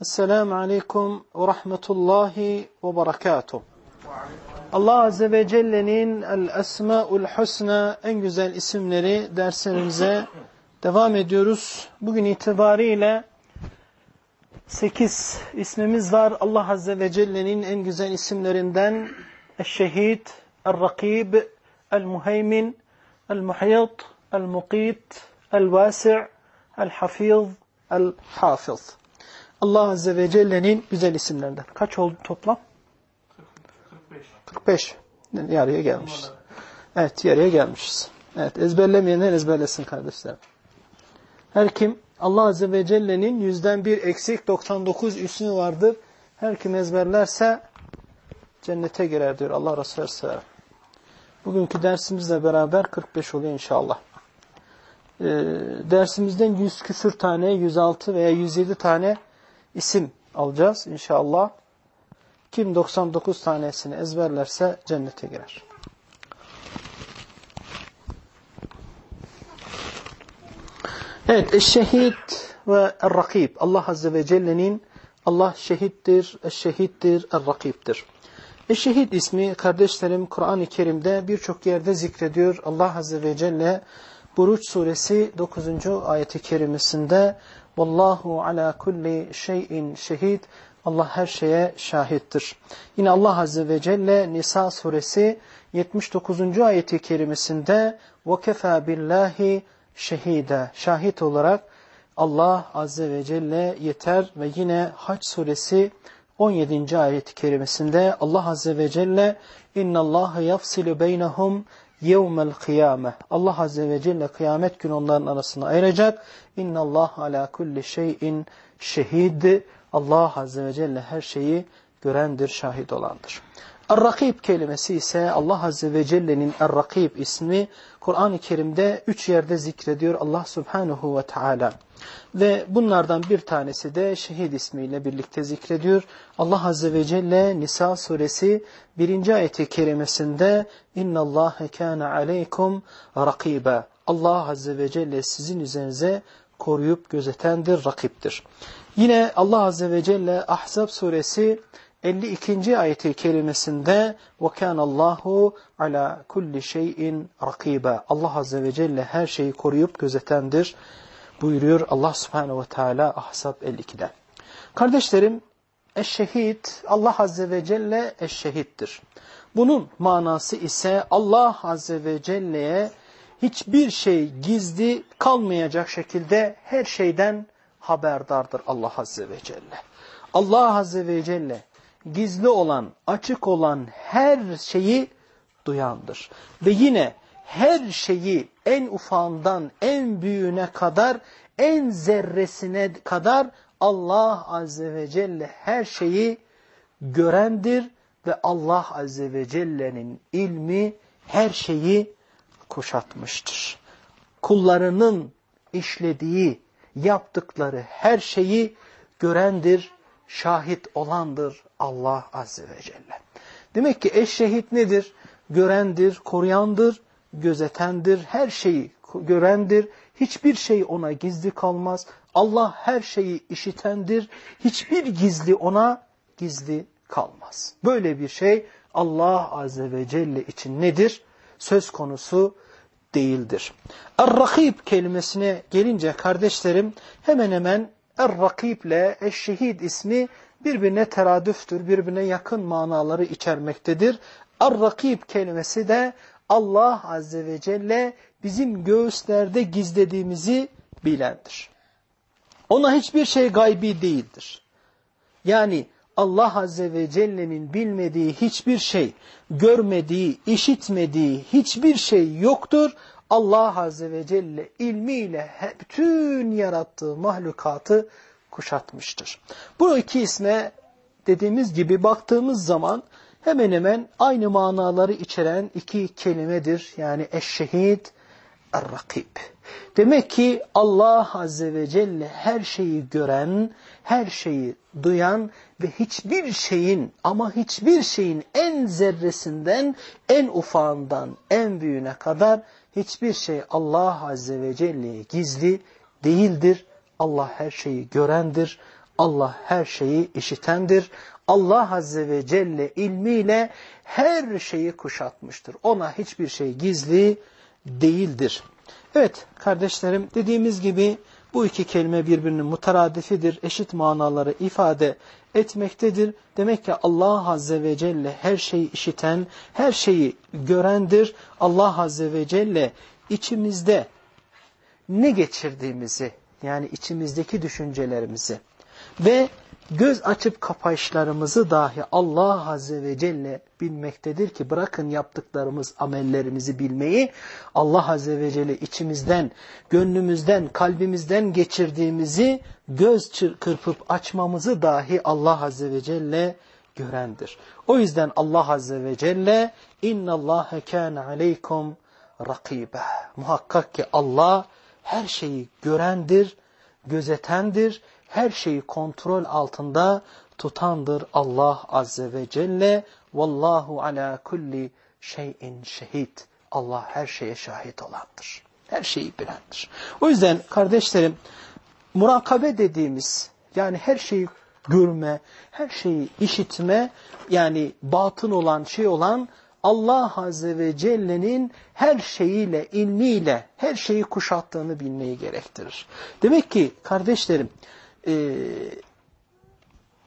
Esselamu Aleyküm ve Rahmetullahi ve Berekatuhu. Allah Azze ve Celle'nin El-Esma'ul Husna en güzel isimleri derslerimize devam ediyoruz. Bugün itibariyle 8 ismimiz var. Allah Azze ve Celle'nin en güzel isimlerinden El-Şehid, El-Rakib, El-Muheymin, El-Muhyit, El-Mukit, El-Vasi' El-Hafiz, El-Hafız. Allah Azze ve Celle'nin güzel isimlerinden. Kaç oldu toplam? 45. 45. Yarıya gelmişiz. Evet yarıya gelmişiz. Evet ezberlemeyenler ezberlesin kardeşler. Her kim Allah Azze ve Celle'nin yüzden bir eksik 99 üstünü vardır. Her kim ezberlerse cennete girer diyor Allah Resulü Aleyhisselam. Bugünkü dersimizle beraber 45 oluyor inşallah. Ee, dersimizden 100 küsür tane, 106 veya 107 tane isim alacağız inşallah. Kim 99 tanesini ezberlerse cennete girer. Evet, eşşehid ve er-rakib. Allah Azze ve Celle'nin Allah şehittir, eşşehittir, er-rakibdir. Eşşehid ismi kardeşlerim Kur'an-ı Kerim'de birçok yerde zikrediyor. Allah Azze ve Celle Buruç suresi 9. ayeti kerimesinde Vallahu ala kulli şeyin şehid. Allah her şeye şahittir. Yine Allah Azze ve Celle Nisa suresi 79. ayeti kerimesinde وَكَفَى billahi şehide. Şahit olarak Allah Azze ve Celle yeter ve yine Haç suresi 17. ayet-i kerimesinde Allah Azze ve Celle اِنَّ اللّٰهَ يَفْصِلُ بَيْنَهُمْ yevmel kıyame. Allah Azze ve Celle kıyamet günü onların arasına ayıracak. İnna Allah ala kulli şeyin şehid. Allah Azze ve Celle her şeyi görendir, şahit olandır. Er-Rakib kelimesi ise Allah Azze ve Celle'nin Er-Rakib ismi Kur'an-ı Kerim'de üç yerde zikrediyor Allah Subhanahu ve Teala. Ve bunlardan bir tanesi de şehit ismiyle birlikte zikrediyor. Allah Azze ve Celle Nisa suresi 1. ayeti kerimesinde اِنَّ اللّٰهَ كَانَ عَلَيْكُمْ رَقِيبًا Allah Azze ve Celle sizin üzerinize koruyup gözetendir, rakiptir. Yine Allah Azze ve Celle Ahzab suresi 52. ayeti kerimesinde وَكَانَ اللّٰهُ عَلَى كُلِّ شَيْءٍ رَقِيبًا Allah Azze ve Celle her şeyi koruyup gözetendir buyuruyor Allah Subhanahu ve Teala Ahzab 52'de. Kardeşlerim, eşşehit Allah Azze ve Celle eşşehittir. Bunun manası ise Allah Azze ve Celle'ye hiçbir şey gizli kalmayacak şekilde her şeyden haberdardır Allah Azze ve Celle. Allah Azze ve Celle gizli olan, açık olan her şeyi duyandır. Ve yine her şeyi en ufağından en büyüğüne kadar, en zerresine kadar Allah Azze ve Celle her şeyi görendir ve Allah Azze ve Celle'nin ilmi her şeyi kuşatmıştır. Kullarının işlediği, yaptıkları her şeyi görendir, şahit olandır Allah Azze ve Celle. Demek ki eşşehit nedir? Görendir, koruyandır gözetendir, her şeyi görendir, hiçbir şey ona gizli kalmaz. Allah her şeyi işitendir, hiçbir gizli ona gizli kalmaz. Böyle bir şey Allah Azze ve Celle için nedir? Söz konusu değildir. Er-Rakib kelimesine gelince kardeşlerim hemen hemen Er-Rakib ile Eşşehid ismi birbirine teradüftür, birbirine yakın manaları içermektedir. Er-Rakib kelimesi de Allah Azze ve Celle bizim göğüslerde gizlediğimizi bilendir. Ona hiçbir şey gaybi değildir. Yani Allah Azze ve Celle'nin bilmediği hiçbir şey, görmediği, işitmediği hiçbir şey yoktur. Allah Azze ve Celle ilmiyle bütün yarattığı mahlukatı kuşatmıştır. Bu iki isme dediğimiz gibi baktığımız zaman hemen hemen aynı manaları içeren iki kelimedir. Yani eşşehid, er-rakib. Demek ki Allah Azze ve Celle her şeyi gören, her şeyi duyan ve hiçbir şeyin ama hiçbir şeyin en zerresinden, en ufağından, en büyüğüne kadar hiçbir şey Allah Azze ve Celle'ye gizli değildir. Allah her şeyi görendir. Allah her şeyi işitendir. Allah Azze ve Celle ilmiyle her şeyi kuşatmıştır. Ona hiçbir şey gizli değildir. Evet kardeşlerim dediğimiz gibi bu iki kelime birbirinin mutaradifidir, eşit manaları ifade etmektedir. Demek ki Allah Azze ve Celle her şeyi işiten, her şeyi görendir. Allah Azze ve Celle içimizde ne geçirdiğimizi, yani içimizdeki düşüncelerimizi ve göz açıp kapayışlarımızı dahi Allah Azze ve Celle bilmektedir ki bırakın yaptıklarımız amellerimizi bilmeyi Allah Azze ve Celle içimizden, gönlümüzden, kalbimizden geçirdiğimizi göz kırpıp açmamızı dahi Allah Azze ve Celle görendir. O yüzden Allah Azze ve Celle inna Allahe kâne aleykum rakibe. Muhakkak ki Allah her şeyi görendir, gözetendir her şeyi kontrol altında tutandır Allah Azze ve Celle. Vallahu ala kulli şeyin şehit. Allah her şeye şahit olandır. Her şeyi bilendir. O yüzden kardeşlerim murakabe dediğimiz yani her şeyi görme, her şeyi işitme yani batın olan şey olan Allah Azze ve Celle'nin her şeyiyle, ilmiyle her şeyi kuşattığını bilmeyi gerektirir. Demek ki kardeşlerim e,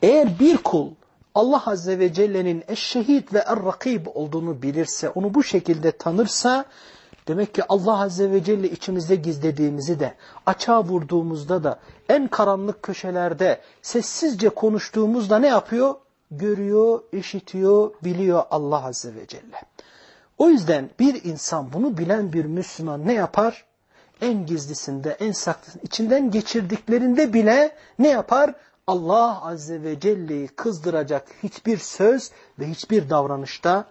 eğer bir kul Allah Azze ve Celle'nin eşşehid ve er-rakib olduğunu bilirse, onu bu şekilde tanırsa, demek ki Allah Azze ve Celle içimizde gizlediğimizi de, açığa vurduğumuzda da, en karanlık köşelerde sessizce konuştuğumuzda ne yapıyor? Görüyor, işitiyor, biliyor Allah Azze ve Celle. O yüzden bir insan bunu bilen bir Müslüman ne yapar? En gizlisinde, en saklı, içinden geçirdiklerinde bile ne yapar? Allah Azze ve Celle'yi kızdıracak hiçbir söz ve hiçbir davranışta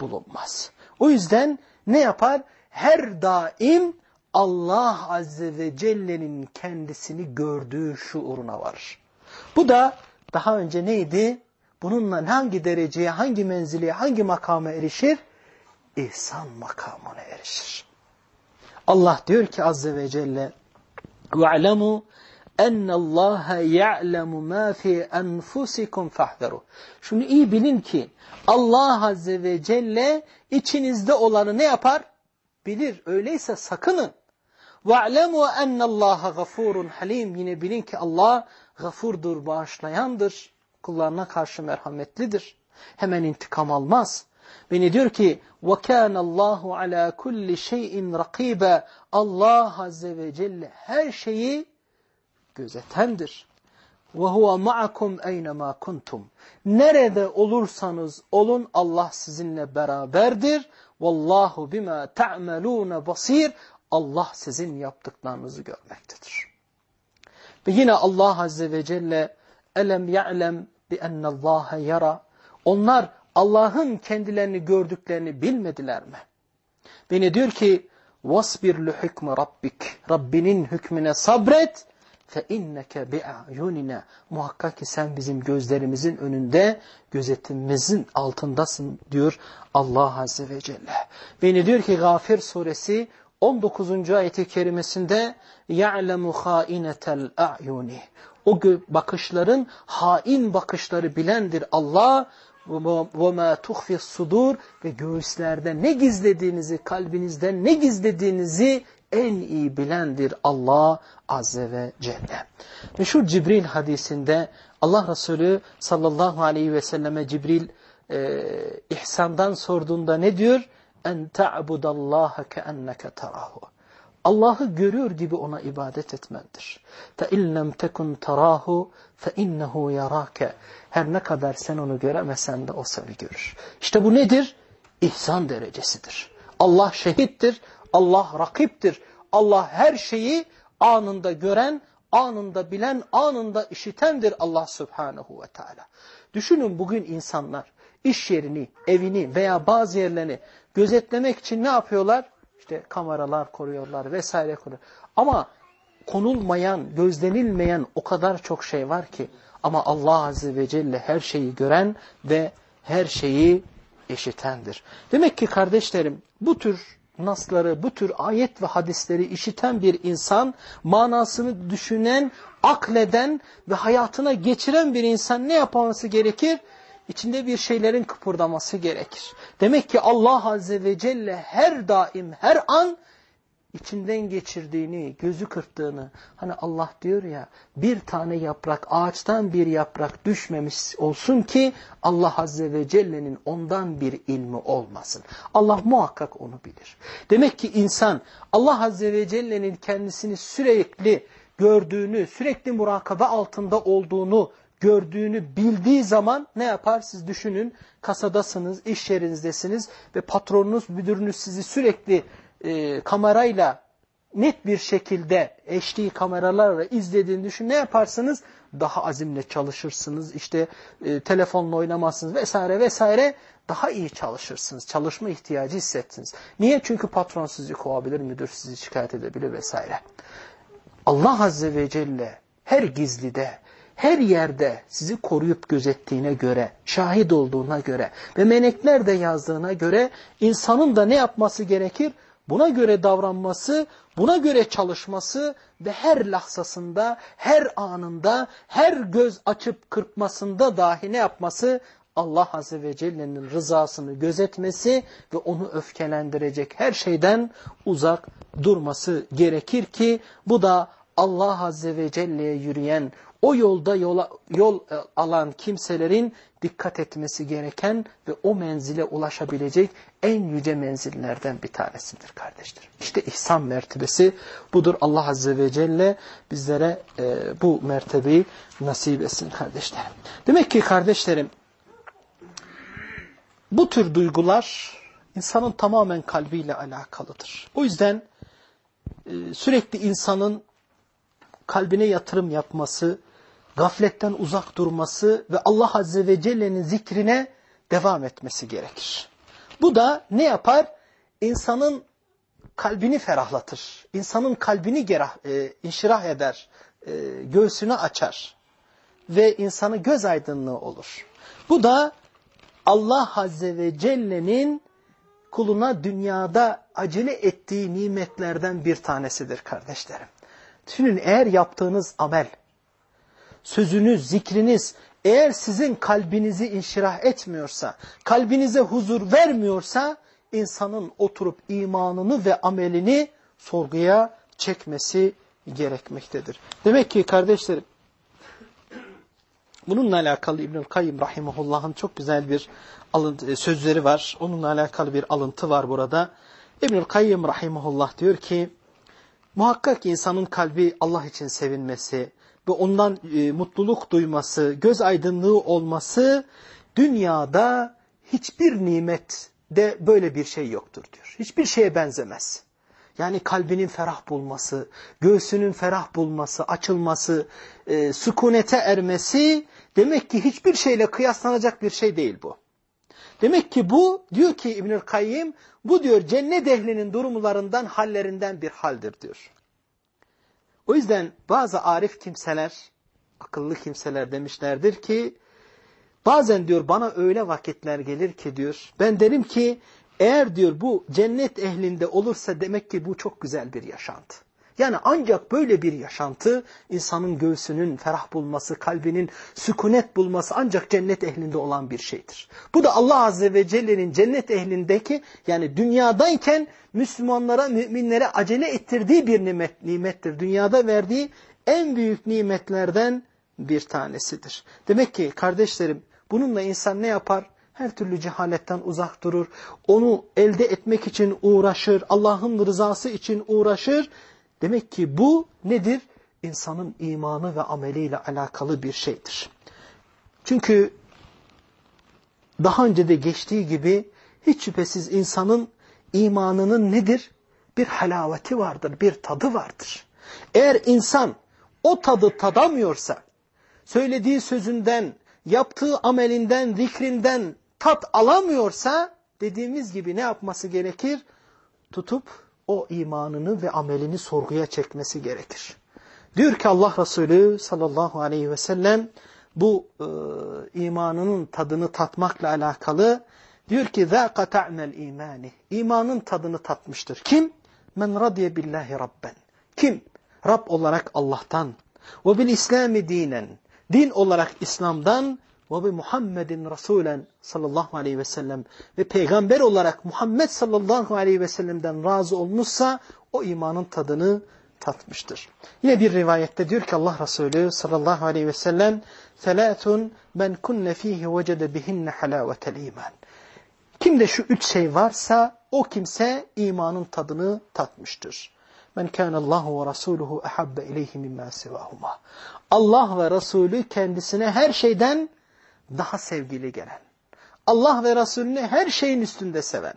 bulunmaz. O yüzden ne yapar? Her daim Allah Azze ve Celle'nin kendisini gördüğü şuuruna varır. Bu da daha önce neydi? Bununla hangi dereceye, hangi menzileye, hangi makama erişir? İhsan makamına erişir. Allah diyor ki Azze ve Celle وَعْلَمُوا اَنَّ اللّٰهَ يَعْلَمُ مَا فِي أَنْفُسِكُمْ فَحْذَرُوا Şunu iyi bilin ki Allah Azze ve Celle içinizde olanı ne yapar? Bilir. Öyleyse sakının. وَعْلَمُوا اَنَّ اللّٰهَ غَفُورٌ halim Yine bilin ki Allah gafurdur, bağışlayandır. Kullarına karşı merhametlidir. Hemen intikam almaz. Beni diyor ki وَكَانَ اللّٰهُ عَلَى كُلِّ شَيْءٍ رَقِيبًا Allah Azze ve Celle her şeyi gözetendir. وَهُوَ مَعَكُمْ اَيْنَمَا كُنْتُمْ Nerede olursanız olun Allah sizinle beraberdir. وَاللّٰهُ بِمَا تَعْمَلُونَ basir. Allah sizin yaptıklarınızı görmektedir. Ve yine Allah Azze ve Celle elem ya'lem bi ennallâhe yara. Onlar Allah'ın kendilerini gördüklerini bilmediler mi? Beni diyor ki وَاسْبِرْ لُحُكْمَ Rabbik Rabbinin hükmüne sabret. فَاِنَّكَ بِاَعْيُنِنَا Muhakkak ki sen bizim gözlerimizin önünde, gözetimimizin altındasın diyor Allah Azze ve Celle. Ve ne diyor ki Gafir suresi 19. ayeti kerimesinde يَعْلَمُ خَائِنَةَ الْاَعْيُنِ O bakışların hain bakışları bilendir Allah وَمَا تُخْفِ sudur Ve göğüslerde ne gizlediğinizi, kalbinizde ne gizlediğinizi en iyi bilendir Allah Azze ve Celle. Meşhur Cibril hadisinde Allah Resulü sallallahu aleyhi ve selleme Cibril e, ihsandan sorduğunda ne diyor? En ta'budallaha keenneke tarahu. Allah'ı görüyor gibi ona ibadet etmendir. فَاِنْ لَمْ تَكُنْ تَرَاهُ فَاِنَّهُ يَرَاكَ Her ne kadar sen onu göremesen de o seni görür. İşte bu nedir? İhsan derecesidir. Allah şehittir, Allah rakiptir. Allah her şeyi anında gören, anında bilen, anında işitendir Allah subhanahu ve teala. Düşünün bugün insanlar iş yerini, evini veya bazı yerlerini gözetlemek için ne yapıyorlar? İşte kameralar koruyorlar vesaire koruyor. Ama konulmayan, gözlenilmeyen o kadar çok şey var ki ama Allah Azze ve Celle her şeyi gören ve her şeyi işitendir. Demek ki kardeşlerim bu tür nasları, bu tür ayet ve hadisleri işiten bir insan, manasını düşünen, akleden ve hayatına geçiren bir insan ne yapması gerekir? İçinde bir şeylerin kıpırdaması gerekir. Demek ki Allah Azze ve Celle her daim, her an içinden geçirdiğini, gözü kırptığını, hani Allah diyor ya bir tane yaprak, ağaçtan bir yaprak düşmemiş olsun ki Allah Azze ve Celle'nin ondan bir ilmi olmasın. Allah muhakkak onu bilir. Demek ki insan Allah Azze ve Celle'nin kendisini sürekli gördüğünü, sürekli murakabe altında olduğunu gördüğünü bildiği zaman ne yapar? Siz düşünün kasadasınız, iş yerinizdesiniz ve patronunuz, müdürünüz sizi sürekli e, kamerayla net bir şekilde HD kameralarla izlediğini düşün. Ne yaparsınız? Daha azimle çalışırsınız. İşte e, telefonla oynamazsınız vesaire vesaire. Daha iyi çalışırsınız. Çalışma ihtiyacı hissettiniz. Niye? Çünkü patron sizi kovabilir, müdür sizi şikayet edebilir vesaire. Allah Azze ve Celle her gizlide, her yerde sizi koruyup gözettiğine göre, şahit olduğuna göre ve melekler de yazdığına göre insanın da ne yapması gerekir? Buna göre davranması, buna göre çalışması ve her lahzasında, her anında, her göz açıp kırpmasında dahi ne yapması? Allah Azze ve Celle'nin rızasını gözetmesi ve onu öfkelendirecek her şeyden uzak durması gerekir ki bu da Allah Azze ve Celle'ye yürüyen, o yolda yola, yol e, alan kimselerin dikkat etmesi gereken ve o menzile ulaşabilecek en yüce menzillerden bir tanesidir kardeşler. İşte ihsan mertebesi budur. Allah Azze ve Celle bizlere e, bu mertebeyi nasip etsin kardeşlerim. Demek ki kardeşlerim bu tür duygular insanın tamamen kalbiyle alakalıdır. O yüzden e, sürekli insanın kalbine yatırım yapması, gafletten uzak durması ve Allah Azze ve Celle'nin zikrine devam etmesi gerekir. Bu da ne yapar? İnsanın kalbini ferahlatır. İnsanın kalbini gerah, e, inşirah eder, e, göğsünü açar ve insanı göz aydınlığı olur. Bu da Allah Azze ve Celle'nin kuluna dünyada acele ettiği nimetlerden bir tanesidir kardeşlerim. Düşünün eğer yaptığınız amel, sözünüz, zikriniz eğer sizin kalbinizi inşirah etmiyorsa, kalbinize huzur vermiyorsa insanın oturup imanını ve amelini sorguya çekmesi gerekmektedir. Demek ki kardeşlerim bununla alakalı İbnül Kayyım Rahimahullah'ın çok güzel bir alıntı, e, sözleri var. Onunla alakalı bir alıntı var burada. İbnül Kayyım Rahimahullah diyor ki muhakkak insanın kalbi Allah için sevinmesi, ve ondan e, mutluluk duyması, göz aydınlığı olması dünyada hiçbir nimet de böyle bir şey yoktur diyor. Hiçbir şeye benzemez. Yani kalbinin ferah bulması, göğsünün ferah bulması, açılması, e, sükunete ermesi demek ki hiçbir şeyle kıyaslanacak bir şey değil bu. Demek ki bu diyor ki İbnül Kayyim bu diyor cennet ehlinin durumlarından hallerinden bir haldir diyor. O yüzden bazı arif kimseler, akıllı kimseler demişlerdir ki, bazen diyor bana öyle vakitler gelir ki diyor, ben derim ki eğer diyor bu cennet ehlinde olursa demek ki bu çok güzel bir yaşantı. Yani ancak böyle bir yaşantı insanın göğsünün ferah bulması, kalbinin sükunet bulması ancak cennet ehlinde olan bir şeydir. Bu da Allah Azze ve Celle'nin cennet ehlindeki yani dünyadayken Müslümanlara, müminlere acele ettirdiği bir nimet, nimettir. Dünyada verdiği en büyük nimetlerden bir tanesidir. Demek ki kardeşlerim bununla insan ne yapar? Her türlü cehaletten uzak durur. Onu elde etmek için uğraşır. Allah'ın rızası için uğraşır Demek ki bu nedir? İnsanın imanı ve ameliyle alakalı bir şeydir. Çünkü daha önce de geçtiği gibi hiç şüphesiz insanın imanının nedir? Bir halaveti vardır, bir tadı vardır. Eğer insan o tadı tadamıyorsa, söylediği sözünden, yaptığı amelinden, zikrinden tat alamıyorsa, dediğimiz gibi ne yapması gerekir? Tutup o imanını ve amelini sorguya çekmesi gerekir. Diyor ki Allah Resulü sallallahu aleyhi ve sellem bu e, imanının tadını tatmakla alakalı diyor ki ذَاقَ تَعْمَ الْا۪يمَانِ İmanın tadını tatmıştır. Kim? Men radiye billahi rabben. Kim? Rab olarak Allah'tan. Ve bil İslami dinen. Din olarak İslam'dan ve bi Muhammedin Resulen sallallahu aleyhi ve sellem ve peygamber olarak Muhammed sallallahu aleyhi ve sellem'den razı olmuşsa o imanın tadını tatmıştır. Yine bir rivayette diyor ki Allah Resulü sallallahu aleyhi ve sellem Selâtun men kunne fîhi vecede bihinne halâvetel iman. Kimde şu üç şey varsa o kimse imanın tadını tatmıştır. Men kâne Allahu ve rasûluhu ehabbe ileyhi mimmâ sivâhuma. Allah ve Resulü kendisine her şeyden daha sevgili gelen. Allah ve Resulünü her şeyin üstünde seven.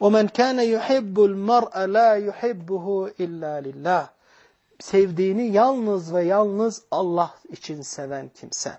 وَمَنْ كَانَ يُحِبُّ الْمَرْءَ لَا يُحِبُّهُ اِلَّا لِلّٰهِ Sevdiğini yalnız ve yalnız Allah için seven kimse.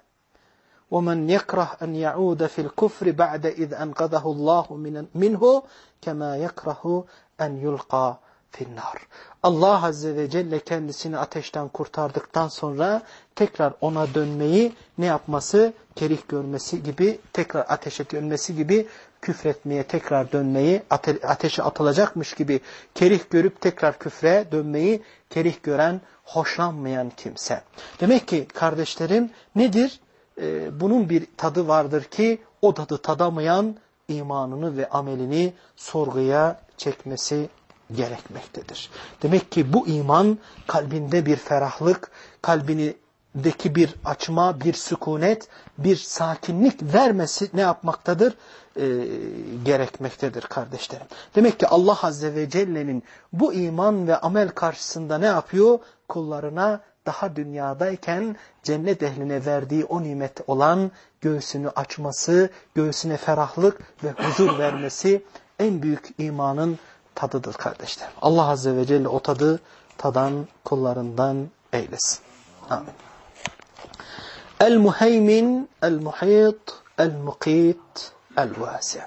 وَمَنْ يَكْرَهْ أَنْ يَعُودَ فِي الْكُفْرِ بَعْدَ إِذْ أَنْقَذَهُ اللّٰهُ مِنْهُ كَمَا يَكْرَهُ أَنْ يُلْقَى finnar. Allah Azze ve Celle kendisini ateşten kurtardıktan sonra tekrar ona dönmeyi ne yapması? Kerih görmesi gibi, tekrar ateşe dönmesi gibi küfretmeye tekrar dönmeyi, ate ateşe atılacakmış gibi kerih görüp tekrar küfre dönmeyi kerih gören, hoşlanmayan kimse. Demek ki kardeşlerim nedir? Ee, bunun bir tadı vardır ki o tadı tadamayan imanını ve amelini sorguya çekmesi gerekmektedir. Demek ki bu iman kalbinde bir ferahlık, kalbindeki bir açma, bir sükunet, bir sakinlik vermesi ne yapmaktadır? Ee, gerekmektedir kardeşlerim. Demek ki Allah Azze ve Celle'nin bu iman ve amel karşısında ne yapıyor? Kullarına daha dünyadayken cennet ehline verdiği o nimet olan göğsünü açması, göğsüne ferahlık ve huzur vermesi en büyük imanın tadıdır kardeşler. Allah Azze ve Celle o tadı tadan kullarından eylesin. Amin. El-Muheymin, El-Muhit, El-Mukit, El-Vasi.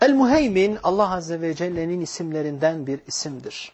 El-Muheymin Allah Azze ve Celle'nin isimlerinden bir isimdir.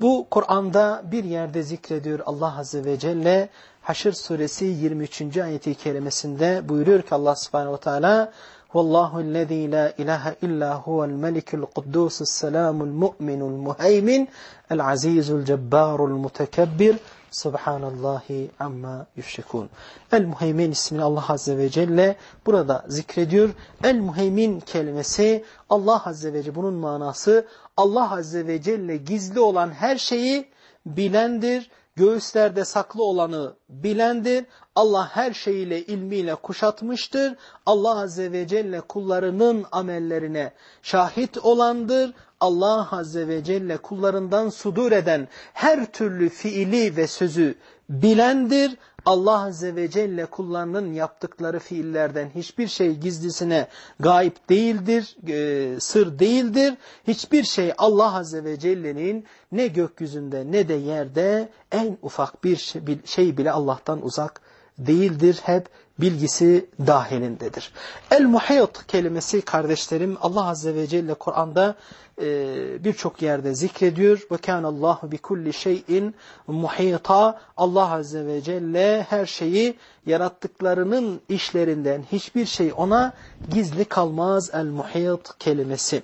Bu Kur'an'da bir yerde zikrediyor Allah Azze ve Celle. Haşr suresi 23. ayeti kerimesinde buyuruyor ki Allah subhanehu ve teala Vallahu lezî la ilahe illa huvel melikul kuddûsus selamul mu'minul muheymin el azîzul cebbarul mutekebbir Subhanallahi amma yüşrikun. El Muheymin ismini Allah Azze ve Celle burada zikrediyor. El Muheymin kelimesi Allah Azze ve Celle bunun manası Allah Azze ve Celle gizli olan her şeyi bilendir göğüslerde saklı olanı bilendir. Allah her şeyiyle ilmiyle kuşatmıştır. Allah Azze ve Celle kullarının amellerine şahit olandır. Allah Azze ve Celle kullarından sudur eden her türlü fiili ve sözü bilendir. Allah Azze ve Celle kullarının yaptıkları fiillerden hiçbir şey gizlisine gayip değildir, e, sır değildir. Hiçbir şey Allah Azze ve Celle'nin ne gökyüzünde ne de yerde en ufak bir şey, şey bile Allah'tan uzak değildir. Hep bilgisi dahilindedir. El-muhit kelimesi kardeşlerim Allah Azze ve Celle Kur'an'da e, birçok yerde zikrediyor. Ve kânallâhu bi kulli şeyin muhita. Allah Azze ve Celle her şeyi yarattıklarının işlerinden hiçbir şey ona gizli kalmaz. El-muhit kelimesi.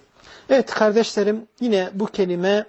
Evet kardeşlerim yine bu kelime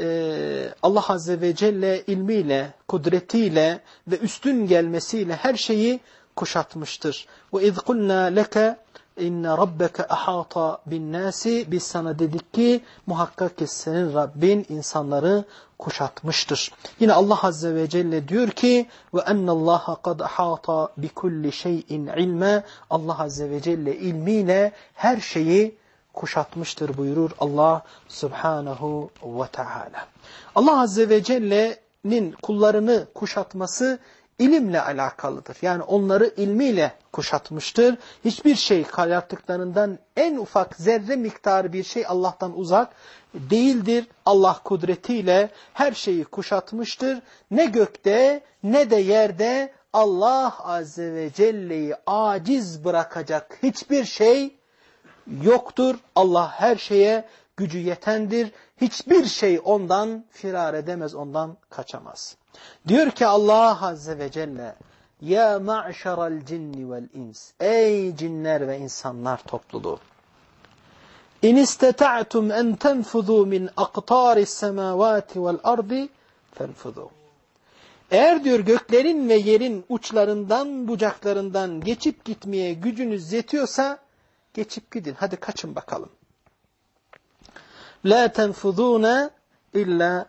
e, Allah Azze ve Celle ilmiyle, kudretiyle ve üstün gelmesiyle her şeyi kuşatmıştır. Ve iz kulna leke inne rabbeke ahata bin nasi biz sana dedik ki muhakkak ki senin Rabbin insanları kuşatmıştır. Yine Allah Azze ve Celle diyor ki ve ennallaha kad ahata bi kulli şeyin ilme Allah Azze ve Celle ilmiyle her şeyi kuşatmıştır buyurur Allah Subhanahu ve Teala. Allah Azze ve Celle'nin kullarını kuşatması ilimle alakalıdır. Yani onları ilmiyle kuşatmıştır. Hiçbir şey yarattıklarından en ufak zerre miktarı bir şey Allah'tan uzak değildir. Allah kudretiyle her şeyi kuşatmıştır. Ne gökte ne de yerde Allah Azze ve Celle'yi aciz bırakacak hiçbir şey yoktur. Allah her şeye gücü yetendir. Hiçbir şey ondan firar edemez, ondan kaçamaz. Diyor ki Allah Azze ve Celle, Ya ma'şaral cinni vel ins. Ey cinler ve insanlar topluluğu. İn isteta'tum en tenfuzu min aqtaris semavati vel ardi fenfuzu. Eğer diyor göklerin ve yerin uçlarından, bucaklarından geçip gitmeye gücünüz yetiyorsa geçip gidin. Hadi kaçın bakalım. La tenfudune illa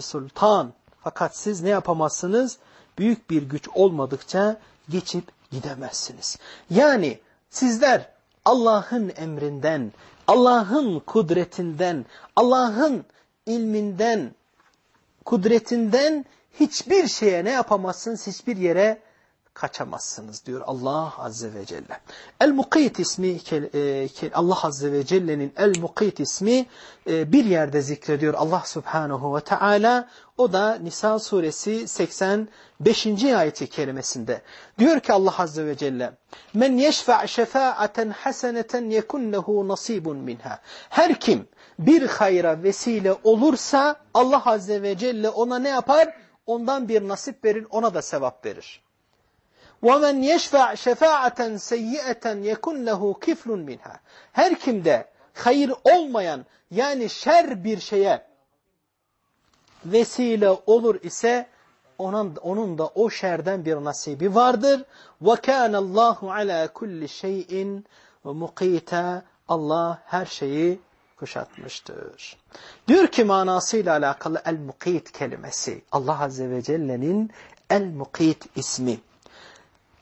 sultan. Fakat siz ne yapamazsınız? Büyük bir güç olmadıkça geçip gidemezsiniz. Yani sizler Allah'ın emrinden, Allah'ın kudretinden, Allah'ın ilminden, kudretinden hiçbir şeye ne yapamazsınız? Hiçbir yere kaçamazsınız diyor Allah Azze ve Celle. El-Mukit ismi e, Allah Azze ve Celle'nin El-Mukit ismi e, bir yerde zikrediyor Allah Subhanahu ve Teala. O da Nisa suresi 85. ayeti kerimesinde. Diyor ki Allah Azze ve Celle Men yeşfa' şefa'aten haseneten yekun lehu nasibun minha. Her kim bir hayra vesile olursa Allah Azze ve Celle ona ne yapar? Ondan bir nasip verir, ona da sevap verir. وَمَنْ يَشْفَعْ شَفَاعَةً سَيِّئَةً يَكُنْ لَهُ كِفْلٌ مِنْهَا Her kimde hayır olmayan yani şer bir şeye vesile olur ise onun, onun da o şerden bir nasibi vardır. وَكَانَ اللّٰهُ عَلَى كُلِّ شَيْءٍ مُقِيتًا Allah her şeyi kuşatmıştır. Diyor ki manasıyla alakalı el-mukit kelimesi Allah Azze ve Celle'nin el-mukit ismi.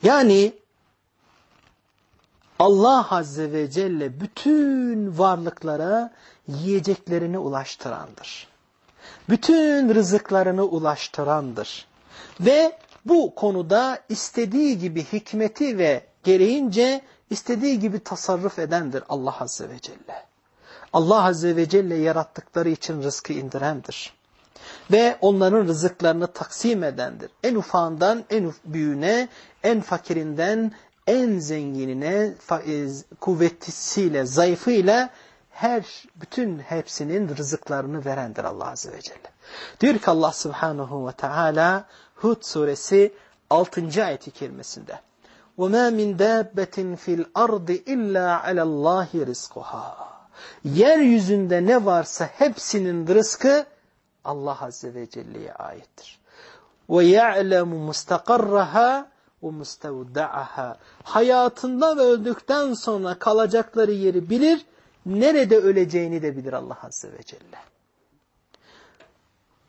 Yani Allah Azze ve Celle bütün varlıklara yiyeceklerini ulaştırandır. Bütün rızıklarını ulaştırandır. Ve bu konuda istediği gibi hikmeti ve gereğince istediği gibi tasarruf edendir Allah Azze ve Celle. Allah Azze ve Celle yarattıkları için rızkı indirendir ve onların rızıklarını taksim edendir. En ufağından en büyüğüne, en fakirinden en zenginine, kuvvetlisiyle, zayıfıyla her bütün hepsinin rızıklarını verendir Allah Azze ve Celle. Diyor ki Allah Subhanahu ve Teala Hud suresi 6. ayeti kerimesinde وَمَا مِنْ دَابَّةٍ فِي الْأَرْضِ إِلَّا عَلَى اللّٰهِ رِزْقُهَا Yeryüzünde ne varsa hepsinin rızkı Allah Azze ve Celle'ye aittir. Mustakarraha ve mustevda'aha. Hayatında ve öldükten sonra kalacakları yeri bilir, nerede öleceğini de bilir Allah Azze ve Celle.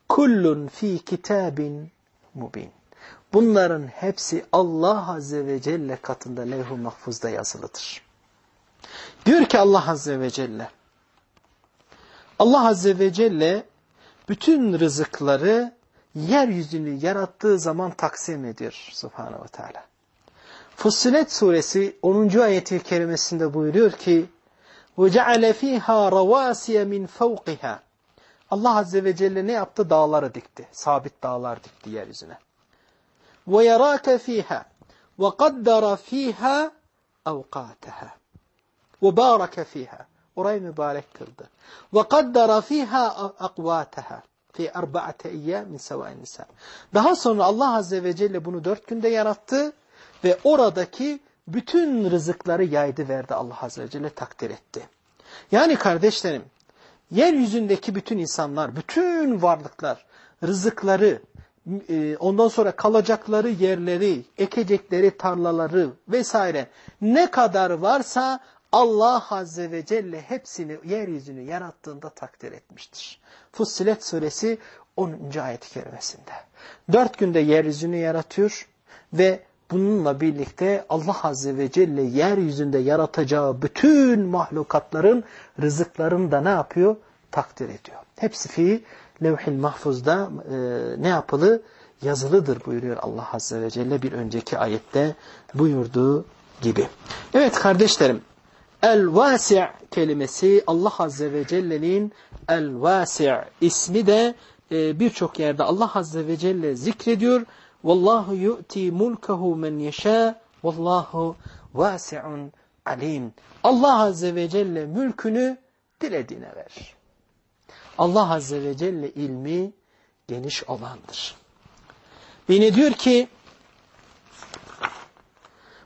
Kullun fi kitabin mubin. Bunların hepsi Allah Azze ve Celle katında levh-u mahfuzda yazılıdır. Diyor ki Allah Azze ve Celle, Allah Azze ve Celle bütün rızıkları yeryüzünü yarattığı zaman taksim ediyor Subhanahu ve Teala. Fussilet suresi 10. ayeti kerimesinde buyuruyor ki وَجَعَلَ ف۪يهَا رَوَاسِيَ مِنْ فَوْقِهَا Allah Azze ve Celle ne yaptı? Dağları dikti. Sabit dağlar dikti yeryüzüne. وَيَرَاكَ ف۪يهَا وَقَدَّرَ ف۪يهَا اَوْقَاتَهَا وَبَارَكَ ف۪يهَا Orayı mübarek kıldı. وَقَدَّرَ ف۪يهَا اَقْوَاتَهَا fi arba'ate min sevâin nisa. Daha sonra Allah Azze ve Celle bunu dört günde yarattı ve oradaki bütün rızıkları yaydı verdi Allah Azze ve Celle takdir etti. Yani kardeşlerim, yeryüzündeki bütün insanlar, bütün varlıklar, rızıkları, e, ondan sonra kalacakları yerleri, ekecekleri tarlaları vesaire ne kadar varsa Allah Azze ve Celle hepsini yeryüzünü yarattığında takdir etmiştir. Fussilet suresi 10. ayet-i kerimesinde. Dört günde yeryüzünü yaratıyor ve bununla birlikte Allah Azze ve Celle yeryüzünde yaratacağı bütün mahlukatların rızıklarını da ne yapıyor? Takdir ediyor. Hepsi fi levh-i mahfuzda e, ne yapılı? Yazılıdır buyuruyor Allah Azze ve Celle bir önceki ayette buyurduğu gibi. Evet kardeşlerim El-Vasi' kelimesi Allah Azze ve Celle'nin El-Vasi' ismi de e, birçok yerde Allah Azze ve Celle zikrediyor. Vallahu yu'ti mulkahu men yeşâ vallahu vasi'un alim. Allah Azze ve Celle mülkünü dilediğine verir. Allah Azze ve Celle ilmi geniş olandır. Yine diyor ki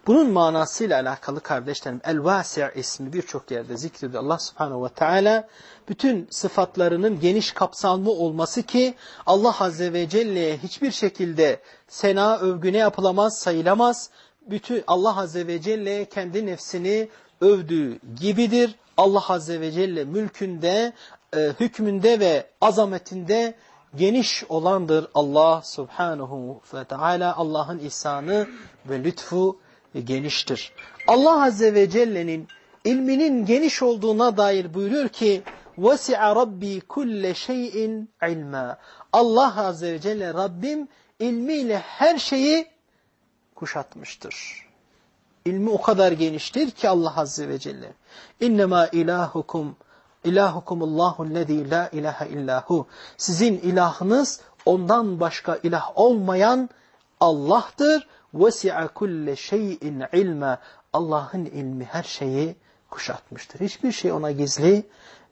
bunun manasıyla alakalı kardeşlerim El-Vasi' ismi birçok yerde zikrediyor. Allah subhanehu ve teala bütün sıfatlarının geniş kapsamlı olması ki Allah azze ve celle'ye hiçbir şekilde sena övgüne yapılamaz, sayılamaz. Bütün Allah azze ve celle kendi nefsini övdüğü gibidir. Allah azze ve celle mülkünde, e, hükmünde ve azametinde geniş olandır Allah subhanahu ve teala. Allah'ın ihsanı ve lütfu geniştir. Allah Azze ve Celle'nin ilminin geniş olduğuna dair buyuruyor ki وَسِعَ رَبِّي كُلَّ شَيْءٍ عِلْمًا Allah Azze ve Celle Rabbim ilmiyle her şeyi kuşatmıştır. İlmi o kadar geniştir ki Allah Azze ve Celle. İnnemâ ilahukum ilahukumullahu lezî la ilahe illahu. Sizin ilahınız ondan başka ilah olmayan Allah'tır. وَسِعَ كُلَّ şeyin ilme Allah'ın ilmi her şeyi kuşatmıştır. Hiçbir şey ona gizli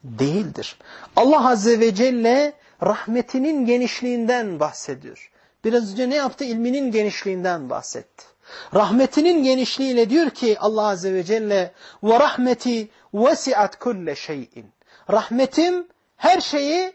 değildir. Allah Azze ve Celle rahmetinin genişliğinden bahsediyor. Biraz önce ne yaptı? İlminin genişliğinden bahsetti. Rahmetinin genişliğiyle diyor ki Allah Azze ve Celle وَرَحْمَتِ وَسِعَتْ كُلَّ şeyin. Rahmetim her şeyi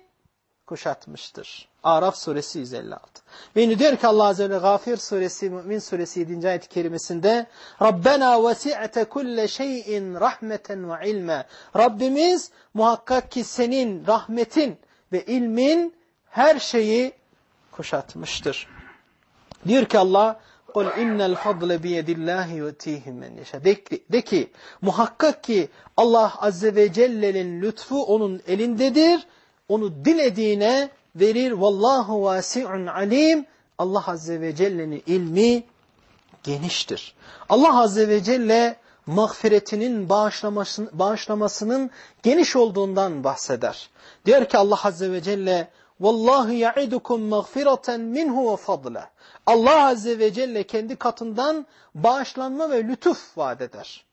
kuşatmıştır. Araf suresi 156. Ve yine diyor ki Allah Azze ve Celle Gafir suresi, Mümin suresi 7. ayet-i kerimesinde Rabbena vesi'te kulle şeyin rahmeten ve ilme. Rabbimiz muhakkak ki senin rahmetin ve ilmin her şeyi kuşatmıştır. Diyor ki Allah قُلْ اِنَّ الْفَضْلَ بِيَدِ اللّٰهِ يُؤْتِيهِ مَنْ يَشَى de, ki muhakkak ki Allah Azze ve Celle'nin lütfu onun elindedir. onu dilediğine verir. Vallahu vasi'un alim. Allah Azze ve Celle'nin ilmi geniştir. Allah Azze ve Celle mağfiretinin bağışlamasının, bağışlamasının geniş olduğundan bahseder. Diyor ki Allah Azze ve Celle Vallahu ya'idukum mağfireten minhu ve fadla. Allah Azze ve Celle kendi katından bağışlanma ve lütuf vaat eder.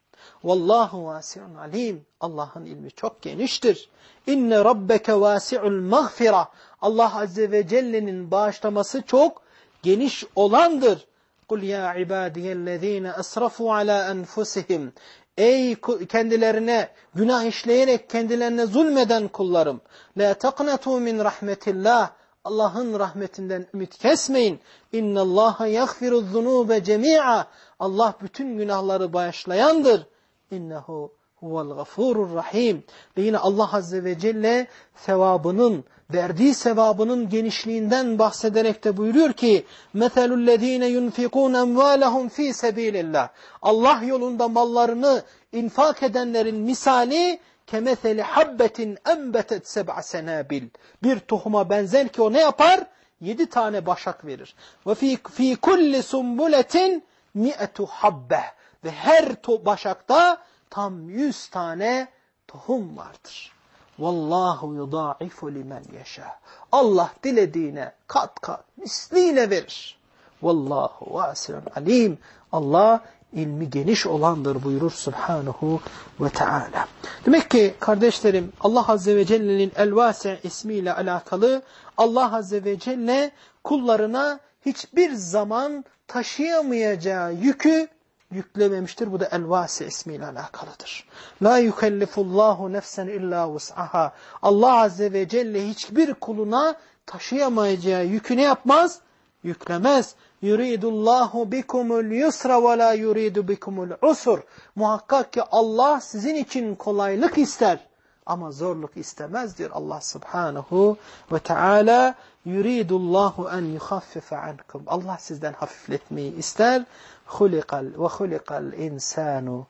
Vallahu vasi'un alim. Allah'ın ilmi çok geniştir. İnne rabbeke vasi'ul mağfira. Allah Azze ve Celle'nin bağışlaması çok geniş olandır. Kul ya ibadiyellezine esrafu ala enfusihim. Ey kendilerine günah işleyerek kendilerine zulmeden kullarım. La taqnatu min rahmetillah. Allah'ın rahmetinden ümit kesmeyin. İnna Allaha yaghfiru zunuba cemi'a. Allah bütün günahları bağışlayandır. İnnehu huvel gafurur rahim. Ve yine Allah Azze ve Celle sevabının, verdiği sevabının genişliğinden bahsederek de buyuruyor ki مَثَلُ الَّذ۪ينَ يُنْفِقُونَ اَمْوَالَهُمْ ف۪ي سَب۪يلِ اللّٰهِ Allah yolunda mallarını infak edenlerin misali kemetheli habbetin enbetet seb'a senabil. Bir tohuma benzer ki o ne yapar? Yedi tane başak verir. Ve fi, fi kulli sumbuletin mi'etu habbe. ve her başakta tam yüz tane tohum vardır. Vallahu yudaifu limen yeşâ. Allah dilediğine kat kat misliyle verir. Vallahu vasi'un alim. Allah ilmi geniş olandır buyurur Subhanahu ve Teala. Demek ki kardeşlerim Allah Azze ve Celle'nin El-Vasi ismiyle alakalı Allah Azze ve Celle kullarına hiçbir zaman taşıyamayacağı yükü yüklememiştir. Bu da El-Vasi ismiyle alakalıdır. La yukellifullahu nefsen illa vus'aha. Allah Azze ve Celle hiçbir kuluna taşıyamayacağı yükü ne yapmaz? Yüklemez. Yuridullahu bikumul yusra ve la yuridu bikumul usur. Muhakkak ki Allah sizin için kolaylık ister. Ama zorluk istemez diyor Allah subhanahu ve teala. Yuridullahu en yuhaffife ankum. Allah sizden hafifletmeyi ister. Hulikal ve hulikal insanu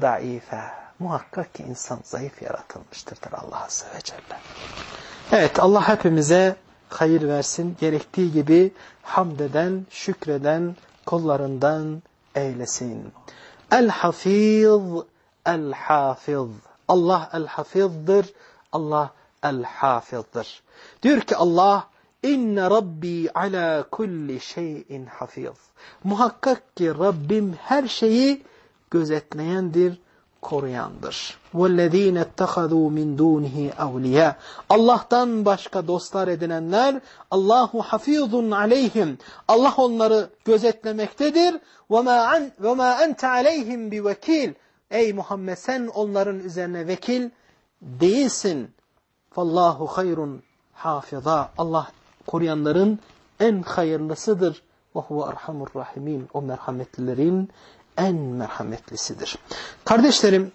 daife. Muhakkak ki insan zayıf yaratılmıştır Allah azze ve celle. Evet Allah hepimize hayır versin. Gerektiği gibi hamd eden, şükreden kullarından eylesin. El-Hafiz, El-Hafiz. Allah El-Hafiz'dir. Allah El-Hafiz'dir. Diyor ki Allah, İnne Rabbi ala kulli şeyin hafiz. Muhakkak ki Rabbim her şeyi gözetleyendir, koruyandır. وَالَّذ۪ينَ اتَّخَذُوا مِنْ دُونِهِ اَوْلِيَا Allah'tan başka dostlar edinenler Allahu hafizun aleyhim. Allah onları gözetlemektedir. وَمَا أَنْتَ عَلَيْهِمْ بِوَكِيلٍ Ey Muhammed sen onların üzerine vekil değilsin. فَاللّٰهُ خَيْرٌ حَافِظًا Allah koruyanların en hayırlısıdır. Ve huve rahimin. O merhametlilerin en merhametlisidir. Kardeşlerim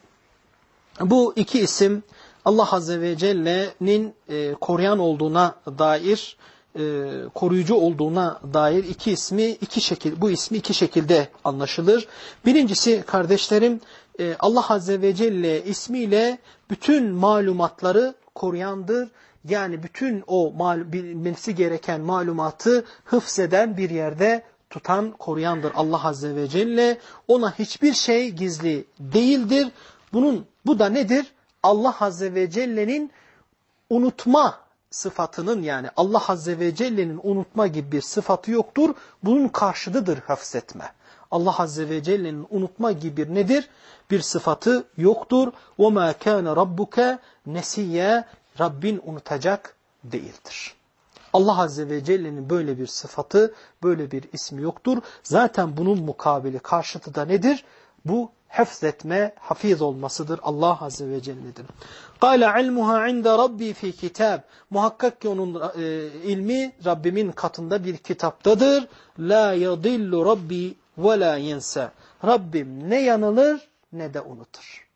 bu iki isim Allah Azze ve Celle'nin e, koruyan olduğuna dair e, koruyucu olduğuna dair iki ismi iki şekil bu ismi iki şekilde anlaşılır. Birincisi kardeşlerim e, Allah Azze ve Celle ismiyle bütün malumatları koruyandır Yani bütün o mal, bilmesi gereken malumatı hıfzeden bir yerde tutan, koruyandır Allah Azze ve Celle. Ona hiçbir şey gizli değildir. Bunun bu da nedir? Allah Azze ve Celle'nin unutma sıfatının yani Allah Azze ve Celle'nin unutma gibi bir sıfatı yoktur. Bunun karşıdıdır hafzetme. Allah Azze ve Celle'nin unutma gibi bir nedir? Bir sıfatı yoktur. وَمَا كَانَ رَبُّكَ نَسِيَّ Rabbin unutacak değildir. Allah Azze ve Celle'nin böyle bir sıfatı, böyle bir ismi yoktur. Zaten bunun mukabili, karşıtı da nedir? Bu hefzetme, hafiz olmasıdır. Allah Azze ve Celle'dir. قَالَ عِلْمُهَا عِنْدَ رَبِّي فِي كِتَابٍ Muhakkak ki onun e, ilmi Rabbimin katında bir kitaptadır. لَا يَضِلُّ رَبِّي وَلَا يَنْسَى Rabbim ne yanılır ne de unutur.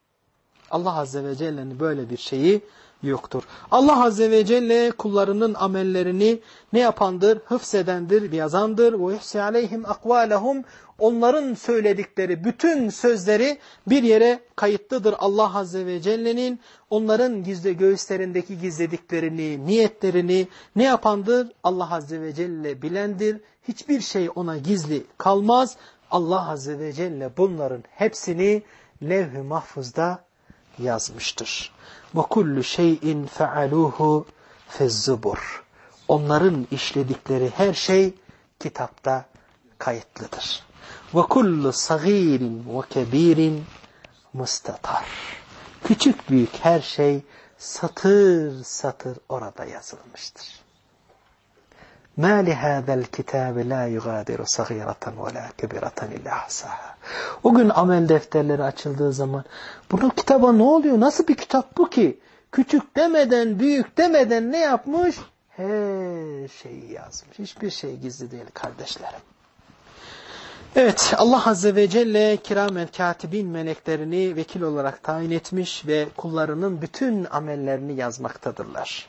Allah Azze ve Celle'nin böyle bir şeyi yoktur. Allah Azze ve Celle kullarının amellerini ne yapandır? Hıfsedendir, yazandır. وَيُحْسِ عَلَيْهِمْ اَقْوَالَهُمْ Onların söyledikleri bütün sözleri bir yere kayıtlıdır Allah Azze ve Celle'nin. Onların gizli göğüslerindeki gizlediklerini, niyetlerini ne yapandır? Allah Azze ve Celle bilendir. Hiçbir şey ona gizli kalmaz. Allah Azze ve Celle bunların hepsini levh-i mahfuzda yazmıştır. Ve kullu şeyin fealuhu fezzubur. Onların işledikleri her şey kitapta kayıtlıdır. Ve kullu sagirin ve kebirin mustatar. Küçük büyük her şey satır satır orada yazılmıştır. مَا لِهَذَا الْكِتَابِ لَا يُغَادِرُ صَغِيرَةً وَلَا كَبِرَةً إِلَّا حَسَاهَا O gün amel defterleri açıldığı zaman bunun kitaba ne oluyor? Nasıl bir kitap bu ki? Küçük demeden, büyük demeden ne yapmış? Her şeyi yazmış. Hiçbir şey gizli değil kardeşlerim. Evet Allah Azze ve Celle kiramen katibin meleklerini vekil olarak tayin etmiş ve kullarının bütün amellerini yazmaktadırlar.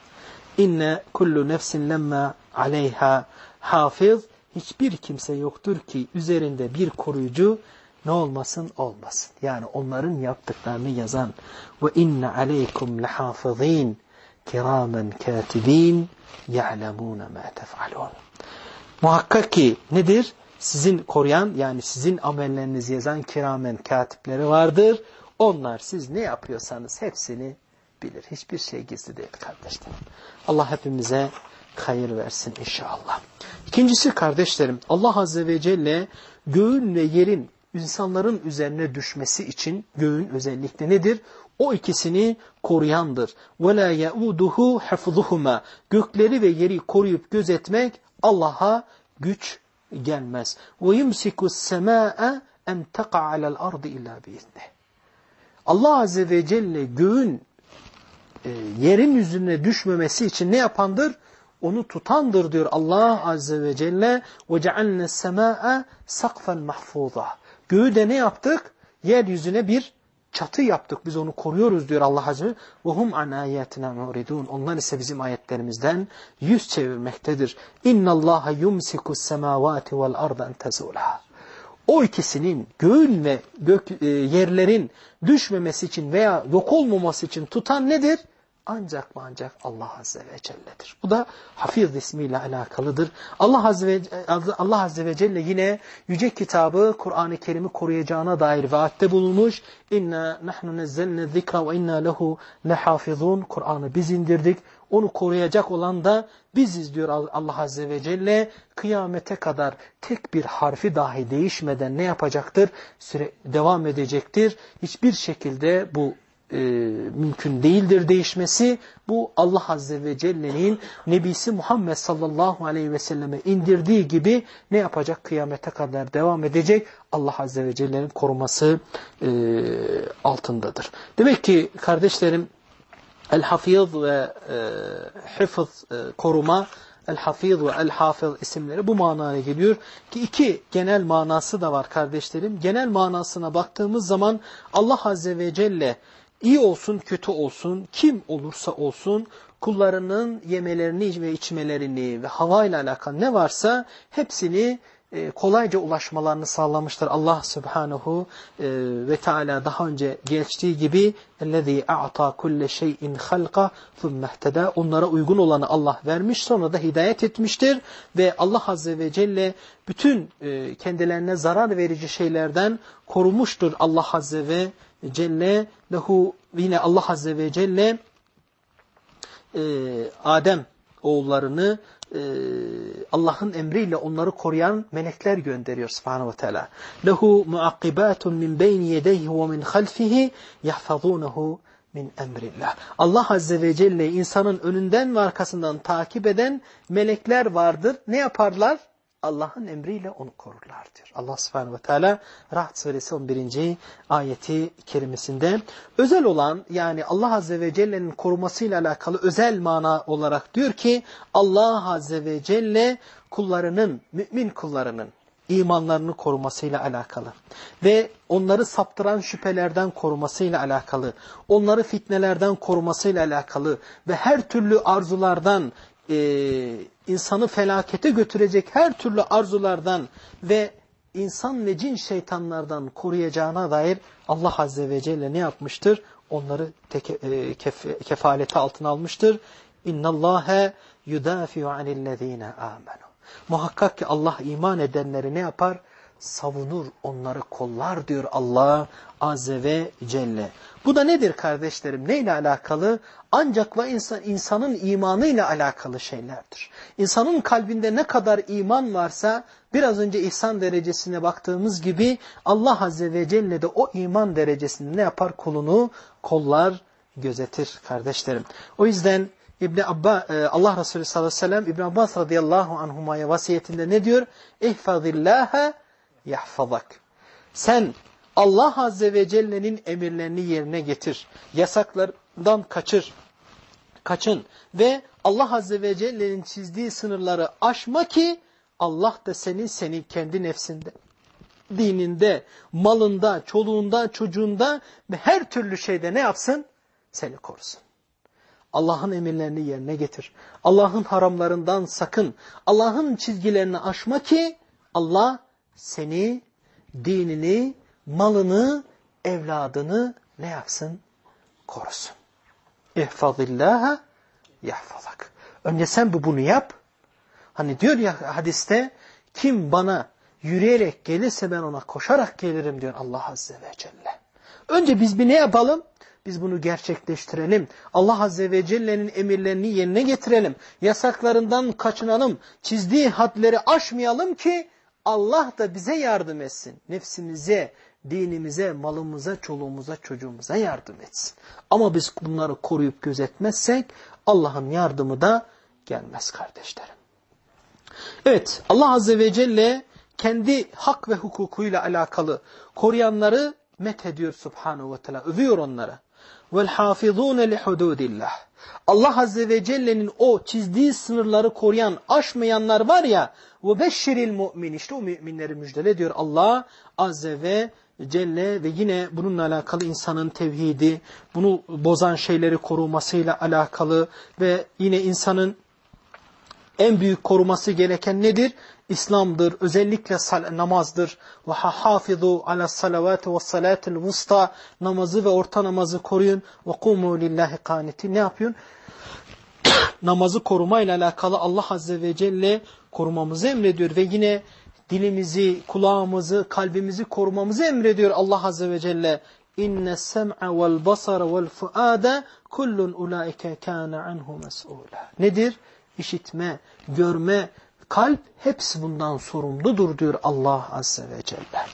İnne kullu nefsin lemma aleyha hafiz. Hiçbir kimse yoktur ki üzerinde bir koruyucu ne olmasın olmasın. Yani onların yaptıklarını yazan. Ve inne aleykum lehafizin kiramen katibin ya'lemune ma tef'alun. Muhakkak ki nedir? Sizin koruyan yani sizin amellerinizi yazan kiramen katipleri vardır. Onlar siz ne yapıyorsanız hepsini bilir. Hiçbir şey gizli değil kardeşlerim. Allah hepimize hayır versin inşallah. İkincisi kardeşlerim Allah Azze ve Celle göğün ve yerin insanların üzerine düşmesi için göğün özellikle nedir? O ikisini koruyandır. وَلَا يَعُودُهُ حَفْظُهُمَا Gökleri ve yeri koruyup gözetmek Allah'a güç gelmez. وَيُمْسِكُ السَّمَاءَ اَنْ تَقَعَ عَلَى الْأَرْضِ اِلَّا بِإِذْنِهِ Allah Azze ve Celle göğün e, yerin yüzüne düşmemesi için ne yapandır? Onu tutandır diyor Allah Azze ve Celle. وَجَعَلْنَا السَّمَاءَ سَقْفًا مَحْفُوظًا Göğü de ne yaptık? Yeryüzüne bir çatı yaptık. Biz onu koruyoruz diyor Allah Azze ve وَهُمْ عَنْ آيَاتِنَا مُعْرِدُونَ Onlar ise bizim ayetlerimizden yüz çevirmektedir. اِنَّ اللّٰهَ يُمْسِكُ السَّمَاوَاتِ وَالْأَرْضَ اَنْ تَزُولَهَا O ikisinin göğün ve gök, e, yerlerin düşmemesi için veya yok olmaması için tutan nedir? Ancak mı ancak Allah Azze ve Celle'dir. Bu da Hafiz ismiyle alakalıdır. Allah Azze ve, Allah Azze ve Celle yine yüce kitabı Kur'an-ı Kerim'i koruyacağına dair vaatte bulunmuş. İnna nahnu nezzelne zikra ve inna lehu lehafizun. Kur'an'ı biz indirdik. Onu koruyacak olan da biziz diyor Allah Azze ve Celle. Kıyamete kadar tek bir harfi dahi değişmeden ne yapacaktır? Süre devam edecektir. Hiçbir şekilde bu e, mümkün değildir değişmesi. Bu Allah Azze ve Celle'nin Nebisi Muhammed sallallahu aleyhi ve selleme indirdiği gibi ne yapacak? Kıyamete kadar devam edecek. Allah Azze ve Celle'nin koruması e, altındadır. Demek ki kardeşlerim El-Hafiz ve e, Hıfız e, koruma El-Hafiz ve El-Hafız isimleri bu manaya geliyor. Ki iki genel manası da var kardeşlerim. Genel manasına baktığımız zaman Allah Azze ve Celle iyi olsun kötü olsun kim olursa olsun kullarının yemelerini ve içmelerini ve havayla alakalı ne varsa hepsini e, kolayca ulaşmalarını sağlamıştır. Allah Subhanahu e, ve Teala daha önce geçtiği gibi "Ellezî a'ta kulle şey'in halqa thummehteda" onlara uygun olanı Allah vermiş, sonra da hidayet etmiştir ve Allah Azze ve Celle bütün e, kendilerine zarar verici şeylerden korumuştur Allah Azze ve Celle lehu yine Allah Azze ve Celle e, Adem oğullarını e, Allah'ın emriyle onları koruyan melekler gönderiyor subhanahu ve teala. Lehu muakkibatun min beyni yedeyhi ve min halfihi yahfazunehu min emrillah. Allah Azze ve Celle insanın önünden ve arkasından takip eden melekler vardır. Ne yaparlar? Allah'ın emriyle onu korurlar diyor. Allah subhanahu ve teala Rahat suresi 11. ayeti kerimesinde özel olan yani Allah azze ve celle'nin korumasıyla alakalı özel mana olarak diyor ki Allah azze ve celle kullarının, mümin kullarının imanlarını korumasıyla alakalı ve onları saptıran şüphelerden korumasıyla alakalı, onları fitnelerden korumasıyla alakalı ve her türlü arzulardan e, insanı felakete götürecek her türlü arzulardan ve insan ve cin şeytanlardan koruyacağına dair Allah Azze ve Celle ne yapmıştır? Onları teke, e, kef, kefaleti altına almıştır. İnna Allahe yudafi'u anillezine amenu. Muhakkak ki Allah iman edenleri ne yapar? Savunur, onları kollar diyor Allah Azze ve Celle. Bu da nedir kardeşlerim? Neyle alakalı? Ancak ve insan, insanın imanıyla alakalı şeylerdir. İnsanın kalbinde ne kadar iman varsa biraz önce ihsan derecesine baktığımız gibi Allah Azze ve Celle de o iman derecesinde ne yapar? Kulunu kollar, gözetir kardeşlerim. O yüzden İbn Abba e, Allah Resulü sallallahu aleyhi ve sellem İbn Abbas radıyallahu anhumaya vasiyetinde ne diyor? İhfazillâhe yahfazak. Sen Allah Azze ve Celle'nin emirlerini yerine getir. Yasaklardan kaçır. Kaçın. Ve Allah Azze ve Celle'nin çizdiği sınırları aşma ki Allah da senin senin kendi nefsinde, dininde, malında, çoluğunda, çocuğunda ve her türlü şeyde ne yapsın? Seni korusun. Allah'ın emirlerini yerine getir. Allah'ın haramlarından sakın. Allah'ın çizgilerini aşma ki Allah seni, dinini, malını, evladını ne yapsın? Korusun. İhfazillâhe yahfazak. Önce sen bu bunu yap. Hani diyor ya hadiste kim bana yürüyerek gelirse ben ona koşarak gelirim diyor Allah Azze ve Celle. Önce biz bir ne yapalım? biz bunu gerçekleştirelim. Allah Azze ve Celle'nin emirlerini yerine getirelim. Yasaklarından kaçınalım. Çizdiği hadleri aşmayalım ki Allah da bize yardım etsin. Nefsimize, dinimize, malımıza, çoluğumuza, çocuğumuza yardım etsin. Ama biz bunları koruyup gözetmezsek Allah'ın yardımı da gelmez kardeşlerim. Evet Allah Azze ve Celle kendi hak ve hukukuyla alakalı koruyanları met ediyor Subhanahu ve Teala. Övüyor onları vel hafizune li hududillah. Allah Azze ve Celle'nin o çizdiği sınırları koruyan, aşmayanlar var ya, ve beşşiril mu'min, işte o müminleri müjdele diyor Allah Azze ve Celle ve yine bununla alakalı insanın tevhidi, bunu bozan şeyleri korumasıyla alakalı ve yine insanın en büyük koruması gereken nedir? İslam'dır, özellikle namazdır. Ve hafizu ala salavati ve salatil vusta namazı ve orta namazı koruyun. Ve kumu lillahi kaniti. Ne yapıyorsun? namazı korumayla alakalı Allah Azze ve Celle korumamızı emrediyor ve yine dilimizi, kulağımızı, kalbimizi korumamızı emrediyor Allah Azze ve Celle. İnne sem'a vel basara vel fuada kullun ulaike kana anhu mes'ula. Nedir? İşitme, görme, kalp hepsi bundan sorumludur diyor Allah Azze ve Celle.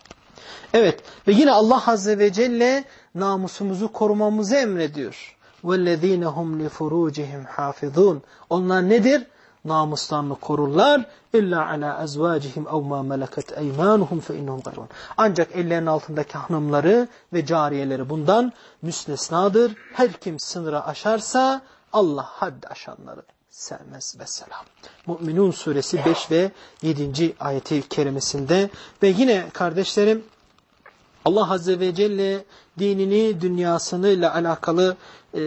Evet ve yine Allah Azze ve Celle namusumuzu korumamızı emrediyor. وَالَّذ۪ينَ هُمْ لِفُرُوجِهِمْ حَافِظُونَ Onlar nedir? Namuslarını korurlar. İlla ala ezvacihim ev ma meleket eymanuhum fe innahum gayrun. Ancak ellerinin altındaki hanımları ve cariyeleri bundan müstesnadır. Her kim sınırı aşarsa Allah haddi aşanları sevmez ve selam. Mü'minun suresi 5 ve 7. ayeti kerimesinde ve yine kardeşlerim Allah Azze ve Celle dinini, dünyasını ile alakalı e,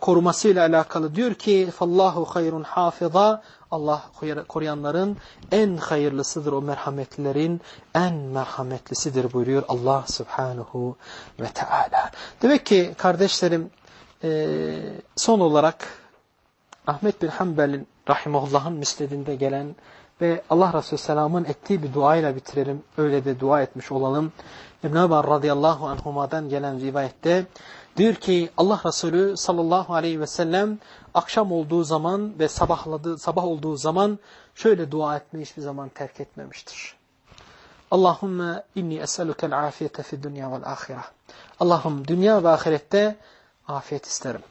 korumasıyla alakalı diyor ki fallahu hayrun hafiza Allah koruyanların en hayırlısıdır o merhametlilerin en merhametlisidir buyuruyor Allah Subhanahu ve Teala. Demek ki kardeşlerim e, son olarak Ahmet bin Hanbel'in rahimahullah'ın müsnedinde gelen ve Allah Resulü Selam'ın ettiği bir duayla bitirelim. Öyle de dua etmiş olalım. İbn Ömer radıyallahu anhuma'dan gelen rivayette diyor ki Allah Resulü sallallahu aleyhi ve sellem akşam olduğu zaman ve sabahladığı, sabah olduğu zaman şöyle dua etmeyi hiçbir zaman terk etmemiştir. Allahümme inni eselukel afiyete fi dünya vel ahire. Allah'ım dünya ve ahirette afiyet isterim.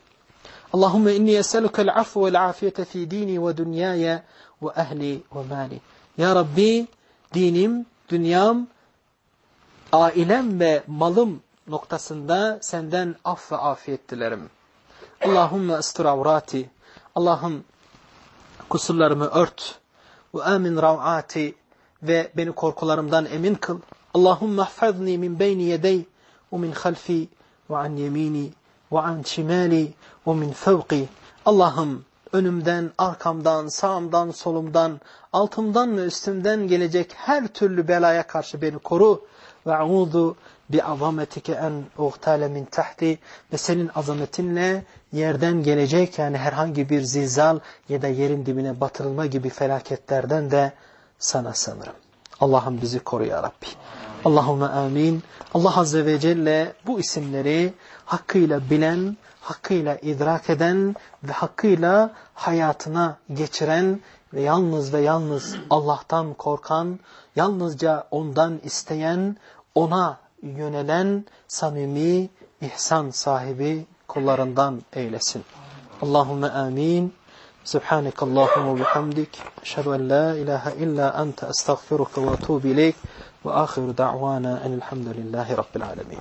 Allahümme inni eselukel afu vel afiyete fi dini ve dünyaya ve ehli ve mali. Ya Rabbi dinim, dünyam, ailem ve malım noktasında senden af ve afiyet dilerim. Allahümme estur avrati. Allah'ım kusurlarımı ört. Ve amin rav'ati. Ve beni korkularımdan emin kıl. Allahümme ahfazni min beyni yedey ve min halfi ve an yemini ve an şimali ve min fevki. Allah'ım önümden, arkamdan, sağımdan, solumdan, altımdan ve üstümden gelecek her türlü belaya karşı beni koru. Ve a'udhu bi azametike en uhtale min tahti ve senin azametinle yerden gelecek yani herhangi bir zilzal ya da yerin dibine batırılma gibi felaketlerden de sana sanırım. Allah'ım bizi koru ya Rabbi. Allahümme amin. Allah Azze ve Celle bu isimleri hakkıyla bilen, hakkıyla idrak eden ve hakkıyla hayatına geçiren ve yalnız ve yalnız Allah'tan korkan, yalnızca ondan isteyen, ona yönelen samimi, ihsan sahibi kullarından eylesin. Allahümme amin. Subhaneke Allahümme bihamdik. Eşhedü en la ilahe illa ente estağfiruka ve etubu ileyk. Ve ahiru da'vana enilhamdülillahi rabbil alemin.